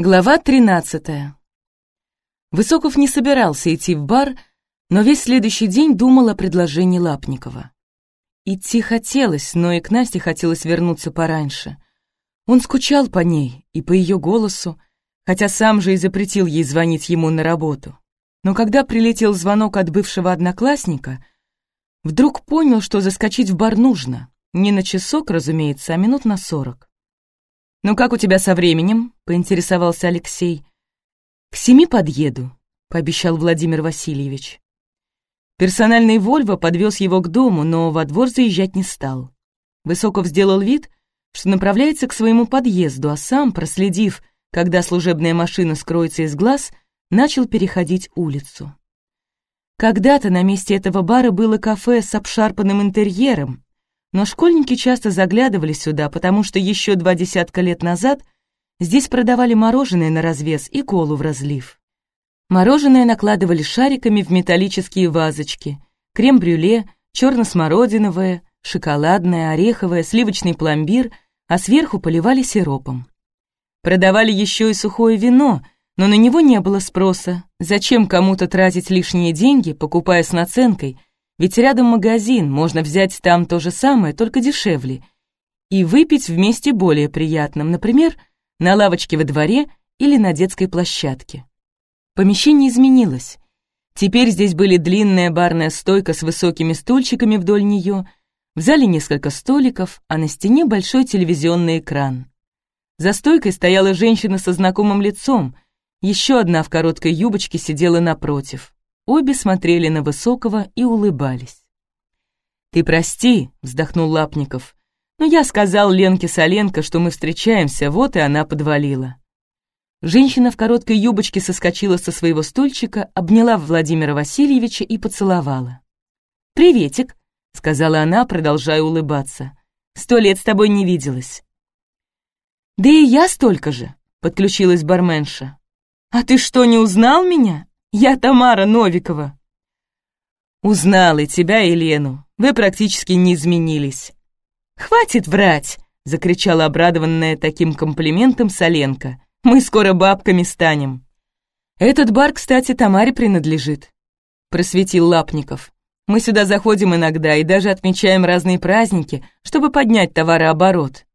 Глава 13. Высоков не собирался идти в бар, но весь следующий день думал о предложении Лапникова. Идти хотелось, но и к Насте хотелось вернуться пораньше. Он скучал по ней и по ее голосу, хотя сам же и запретил ей звонить ему на работу. Но когда прилетел звонок от бывшего одноклассника, вдруг понял, что заскочить в бар нужно. Не на часок, разумеется, а минут на сорок. «Ну как у тебя со временем?» — поинтересовался Алексей. «К семи подъеду», — пообещал Владимир Васильевич. Персональный «Вольво» подвез его к дому, но во двор заезжать не стал. Высоков сделал вид, что направляется к своему подъезду, а сам, проследив, когда служебная машина скроется из глаз, начал переходить улицу. Когда-то на месте этого бара было кафе с обшарпанным интерьером, но школьники часто заглядывали сюда, потому что еще два десятка лет назад здесь продавали мороженое на развес и колу в разлив. Мороженое накладывали шариками в металлические вазочки, крем-брюле, черно-смородиновое, шоколадное, ореховое, сливочный пломбир, а сверху поливали сиропом. Продавали еще и сухое вино, но на него не было спроса. Зачем кому-то тратить лишние деньги, покупая с наценкой – ведь рядом магазин, можно взять там то же самое, только дешевле. И выпить вместе более приятным, например, на лавочке во дворе или на детской площадке. Помещение изменилось. Теперь здесь были длинная барная стойка с высокими стульчиками вдоль нее, в зале несколько столиков, а на стене большой телевизионный экран. За стойкой стояла женщина со знакомым лицом, еще одна в короткой юбочке сидела напротив. Обе смотрели на Высокого и улыбались. «Ты прости», — вздохнул Лапников, «но я сказал Ленке Соленко, что мы встречаемся, вот и она подвалила». Женщина в короткой юбочке соскочила со своего стульчика, обняла Владимира Васильевича и поцеловала. «Приветик», — сказала она, продолжая улыбаться. «Сто лет с тобой не виделась». «Да и я столько же», — подключилась барменша. «А ты что, не узнал меня?» Я Тамара Новикова. Узнал и тебя, и Лену. Вы практически не изменились. Хватит врать, закричала обрадованная таким комплиментом Соленка. Мы скоро бабками станем. Этот бар, кстати, Тамаре принадлежит, просветил Лапников. Мы сюда заходим иногда и даже отмечаем разные праздники, чтобы поднять товарооборот.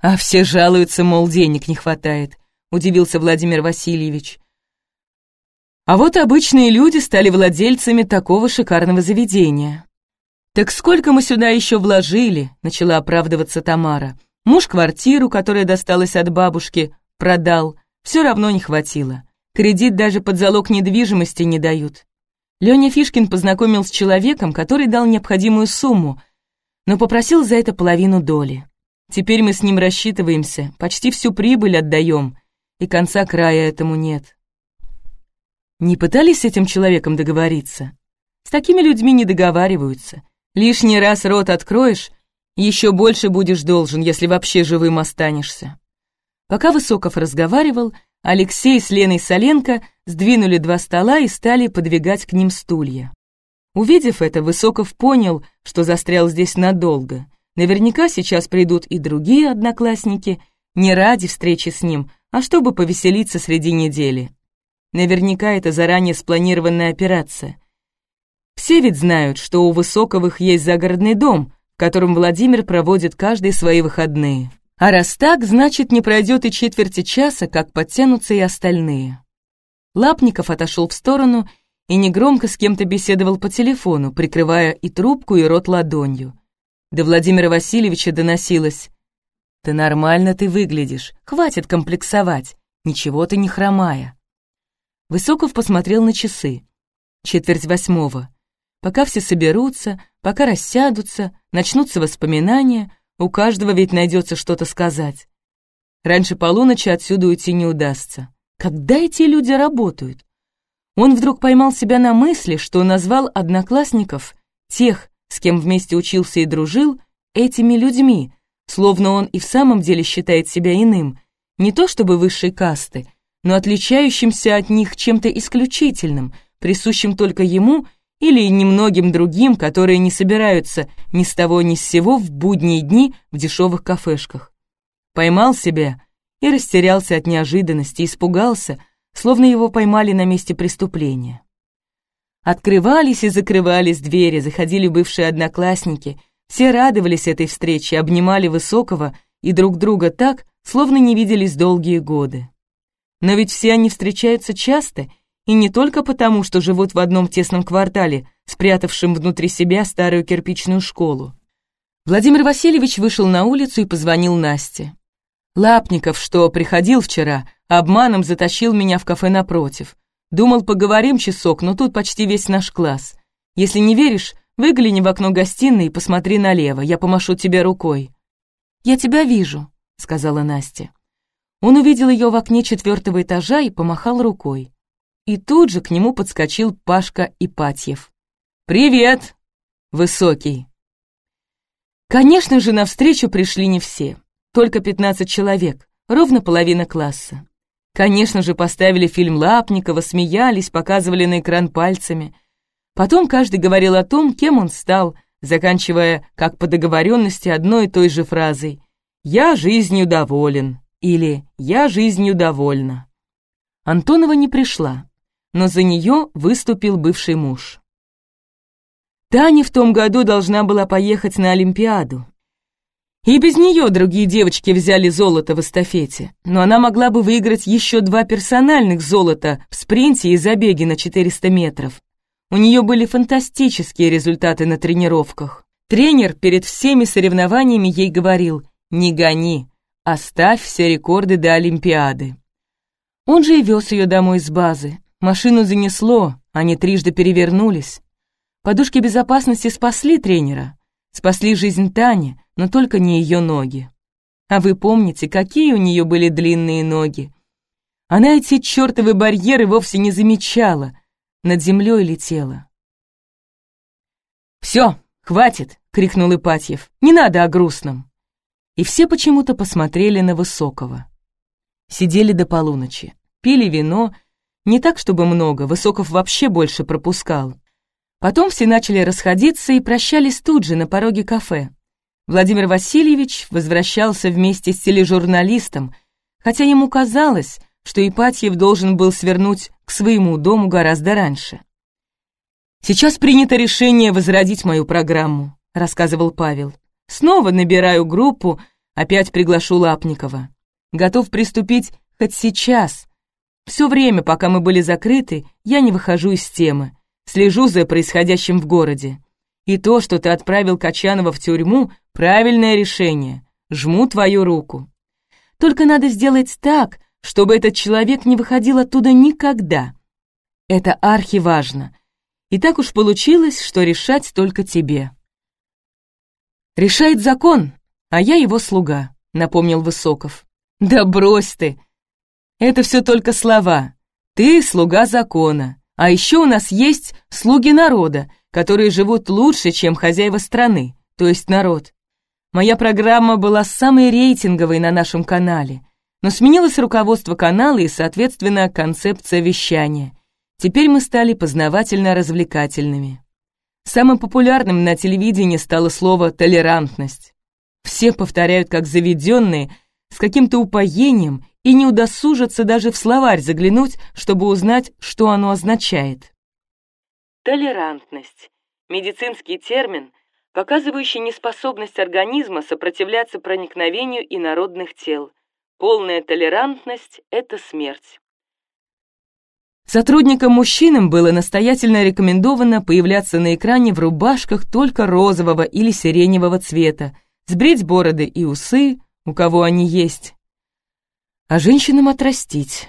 А все жалуются, мол, денег не хватает, удивился Владимир Васильевич. А вот обычные люди стали владельцами такого шикарного заведения. «Так сколько мы сюда еще вложили?» — начала оправдываться Тамара. «Муж квартиру, которая досталась от бабушки, продал. Все равно не хватило. Кредит даже под залог недвижимости не дают. Леня Фишкин познакомил с человеком, который дал необходимую сумму, но попросил за это половину доли. Теперь мы с ним рассчитываемся, почти всю прибыль отдаем, и конца края этому нет. Не пытались с этим человеком договориться? С такими людьми не договариваются. Лишний раз рот откроешь, еще больше будешь должен, если вообще живым останешься. Пока Высоков разговаривал, Алексей с Леной Соленко сдвинули два стола и стали подвигать к ним стулья. Увидев это, Высоков понял, что застрял здесь надолго. Наверняка сейчас придут и другие одноклассники, не ради встречи с ним, а чтобы повеселиться среди недели. Наверняка это заранее спланированная операция. Все ведь знают, что у Высоковых есть загородный дом, в котором Владимир проводит каждые свои выходные. А раз так, значит, не пройдет и четверти часа, как подтянутся и остальные. Лапников отошел в сторону и негромко с кем-то беседовал по телефону, прикрывая и трубку, и рот ладонью. До Владимира Васильевича доносилось. «Ты нормально ты выглядишь, хватит комплексовать, ничего ты не хромая». Высоков посмотрел на часы. Четверть восьмого. Пока все соберутся, пока рассядутся, начнутся воспоминания, у каждого ведь найдется что-то сказать. Раньше полуночи отсюда уйти не удастся. Когда эти люди работают? Он вдруг поймал себя на мысли, что назвал одноклассников, тех, с кем вместе учился и дружил, этими людьми, словно он и в самом деле считает себя иным, не то чтобы высшей касты, но отличающимся от них чем-то исключительным, присущим только ему или немногим другим, которые не собираются ни с того ни с сего в будние дни в дешевых кафешках. Поймал себя и растерялся от неожиданности, испугался, словно его поймали на месте преступления. Открывались и закрывались двери, заходили бывшие одноклассники, все радовались этой встрече, обнимали Высокого и друг друга так, словно не виделись долгие годы. Но ведь все они встречаются часто, и не только потому, что живут в одном тесном квартале, спрятавшем внутри себя старую кирпичную школу. Владимир Васильевич вышел на улицу и позвонил Насте. Лапников, что приходил вчера, обманом затащил меня в кафе напротив. Думал, поговорим часок, но тут почти весь наш класс. Если не веришь, выгляни в окно гостиной и посмотри налево, я помашу тебе рукой. «Я тебя вижу», — сказала Настя. Он увидел ее в окне четвертого этажа и помахал рукой. И тут же к нему подскочил Пашка Ипатьев. «Привет, высокий!» Конечно же, навстречу пришли не все, только 15 человек, ровно половина класса. Конечно же, поставили фильм Лапникова, смеялись, показывали на экран пальцами. Потом каждый говорил о том, кем он стал, заканчивая, как по договоренности, одной и той же фразой «Я жизнью доволен» или «Я жизнью довольна». Антонова не пришла, но за нее выступил бывший муж. Таня в том году должна была поехать на Олимпиаду, и без нее другие девочки взяли золото в эстафете, но она могла бы выиграть еще два персональных золота в спринте и забеге на 400 метров. У нее были фантастические результаты на тренировках. Тренер перед всеми соревнованиями ей говорил «Не гони, оставь все рекорды до Олимпиады». Он же и вез ее домой с базы. Машину занесло, они трижды перевернулись. Подушки безопасности спасли тренера, спасли жизнь Тани, но только не ее ноги. А вы помните, какие у нее были длинные ноги? Она эти чертовы барьеры вовсе не замечала, над землей летела. «Все, хватит!» — крикнул Ипатьев. «Не надо о грустном!» И все почему-то посмотрели на Высокого. Сидели до полуночи, пили вино, не так, чтобы много, Высоков вообще больше пропускал. Потом все начали расходиться и прощались тут же на пороге кафе. Владимир Васильевич возвращался вместе с тележурналистом, хотя ему казалось, что Ипатьев должен был свернуть к своему дому гораздо раньше. «Сейчас принято решение возродить мою программу», — рассказывал Павел. «Снова набираю группу, опять приглашу Лапникова. Готов приступить хоть сейчас. Все время, пока мы были закрыты, я не выхожу из темы, слежу за происходящим в городе. И то, что ты отправил Качанова в тюрьму, правильное решение. Жму твою руку. Только надо сделать так, чтобы этот человек не выходил оттуда никогда. Это архиважно. И так уж получилось, что решать только тебе. Решает закон, а я его слуга, напомнил Высоков. Да брось ты! Это все только слова. Ты слуга закона. А еще у нас есть слуги народа, которые живут лучше, чем хозяева страны, то есть народ. Моя программа была самой рейтинговой на нашем канале, но сменилось руководство канала и, соответственно, концепция вещания. Теперь мы стали познавательно-развлекательными. Самым популярным на телевидении стало слово «толерантность». Все повторяют как заведенные, с каким-то упоением и не удосужатся даже в словарь заглянуть, чтобы узнать, что оно означает. Толерантность. Медицинский термин, показывающий неспособность организма сопротивляться проникновению инородных тел. Полная толерантность – это смерть. Сотрудникам-мужчинам было настоятельно рекомендовано появляться на экране в рубашках только розового или сиреневого цвета, сбрить бороды и усы, у кого они есть. А женщинам отрастить,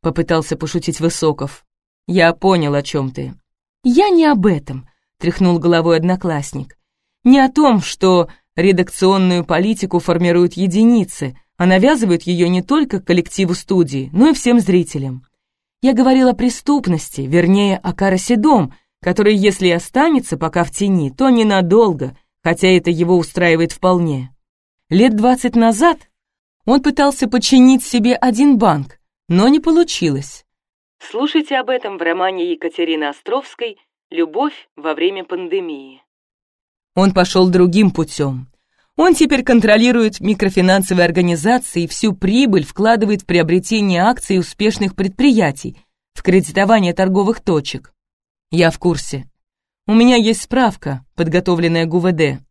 попытался пошутить Высоков. Я понял, о чем ты. «Я не об этом», — тряхнул головой одноклассник. «Не о том, что редакционную политику формируют единицы, а навязывают ее не только коллективу студии, но и всем зрителям. Я говорил о преступности, вернее, о Караседом, который, если и останется пока в тени, то ненадолго, хотя это его устраивает вполне. Лет двадцать назад он пытался подчинить себе один банк, но не получилось. Слушайте об этом в романе Екатерины Островской «Любовь во время пандемии». Он пошел другим путем. Он теперь контролирует микрофинансовые организации и всю прибыль вкладывает в приобретение акций успешных предприятий, в кредитование торговых точек. Я в курсе. У меня есть справка, подготовленная ГУВД.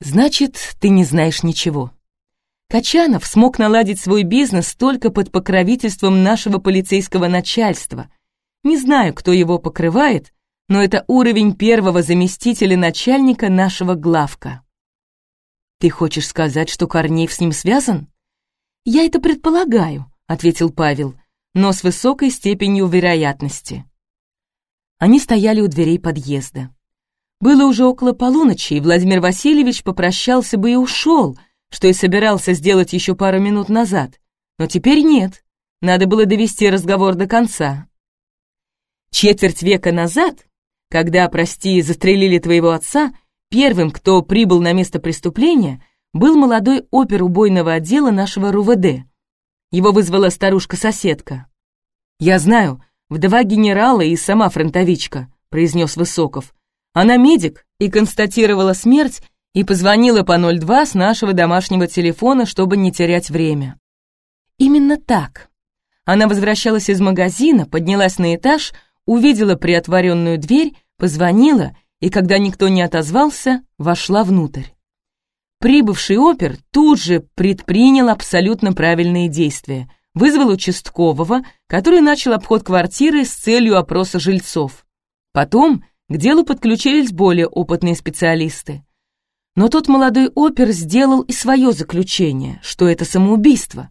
Значит, ты не знаешь ничего. Качанов смог наладить свой бизнес только под покровительством нашего полицейского начальства. Не знаю, кто его покрывает, но это уровень первого заместителя начальника нашего главка. «Ты хочешь сказать, что Корнеев с ним связан?» «Я это предполагаю», — ответил Павел, но с высокой степенью вероятности. Они стояли у дверей подъезда. Было уже около полуночи, и Владимир Васильевич попрощался бы и ушел, что и собирался сделать еще пару минут назад. Но теперь нет, надо было довести разговор до конца. Четверть века назад, когда, прости, застрелили твоего отца, Первым, кто прибыл на место преступления, был молодой опер убойного отдела нашего РУВД. Его вызвала старушка-соседка. «Я знаю, вдова генерала и сама фронтовичка», — произнес Высоков. «Она медик и констатировала смерть и позвонила по 02 с нашего домашнего телефона, чтобы не терять время». Именно так. Она возвращалась из магазина, поднялась на этаж, увидела приотворенную дверь, позвонила и когда никто не отозвался, вошла внутрь. Прибывший опер тут же предпринял абсолютно правильные действия, вызвал участкового, который начал обход квартиры с целью опроса жильцов. Потом к делу подключились более опытные специалисты. Но тот молодой опер сделал и свое заключение, что это самоубийство.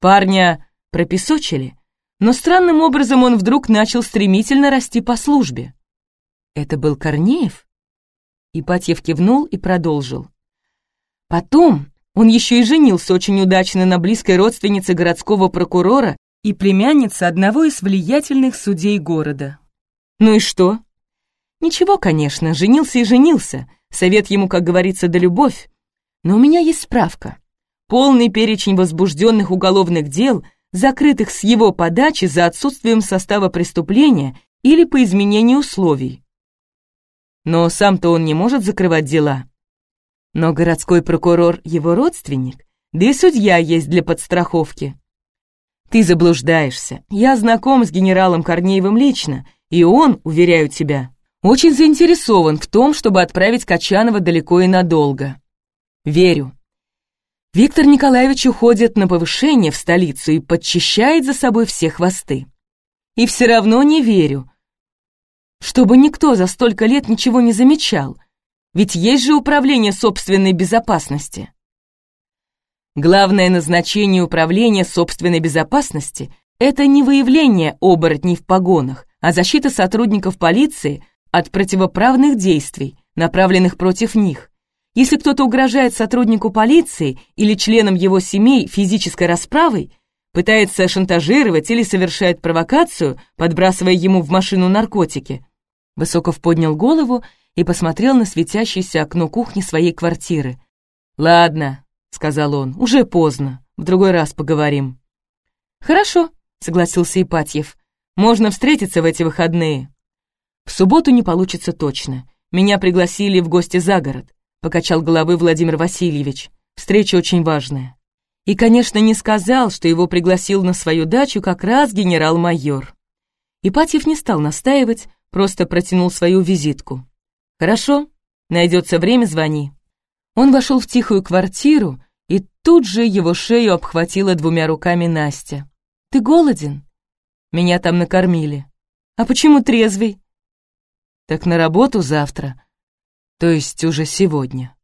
Парня пропесочили, но странным образом он вдруг начал стремительно расти по службе. «Это был Корнеев?» Ипатьев кивнул и продолжил. «Потом он еще и женился очень удачно на близкой родственнице городского прокурора и племяннице одного из влиятельных судей города. Ну и что? Ничего, конечно, женился и женился. Совет ему, как говорится, да любовь. Но у меня есть справка. Полный перечень возбужденных уголовных дел, закрытых с его подачи за отсутствием состава преступления или по изменению условий. Но сам-то он не может закрывать дела. Но городской прокурор — его родственник, да и судья есть для подстраховки. Ты заблуждаешься. Я знаком с генералом Корнеевым лично, и он, уверяю тебя, очень заинтересован в том, чтобы отправить Качанова далеко и надолго. Верю. Виктор Николаевич уходит на повышение в столицу и подчищает за собой все хвосты. И все равно не верю, чтобы никто за столько лет ничего не замечал, ведь есть же управление собственной безопасности. Главное назначение управления собственной безопасности – это не выявление оборотней в погонах, а защита сотрудников полиции от противоправных действий, направленных против них. Если кто-то угрожает сотруднику полиции или членам его семей физической расправой, пытается шантажировать или совершает провокацию, подбрасывая ему в машину наркотики. Высоков поднял голову и посмотрел на светящееся окно кухни своей квартиры. «Ладно», — сказал он, — «уже поздно, в другой раз поговорим». «Хорошо», — согласился Ипатьев, — «можно встретиться в эти выходные». «В субботу не получится точно. Меня пригласили в гости за город», — покачал головой Владимир Васильевич. «Встреча очень важная». И, конечно, не сказал, что его пригласил на свою дачу как раз генерал-майор. Ипатьев не стал настаивать, просто протянул свою визитку. «Хорошо, найдется время, звони». Он вошел в тихую квартиру, и тут же его шею обхватила двумя руками Настя. «Ты голоден?» «Меня там накормили». «А почему трезвый?» «Так на работу завтра, то есть уже сегодня».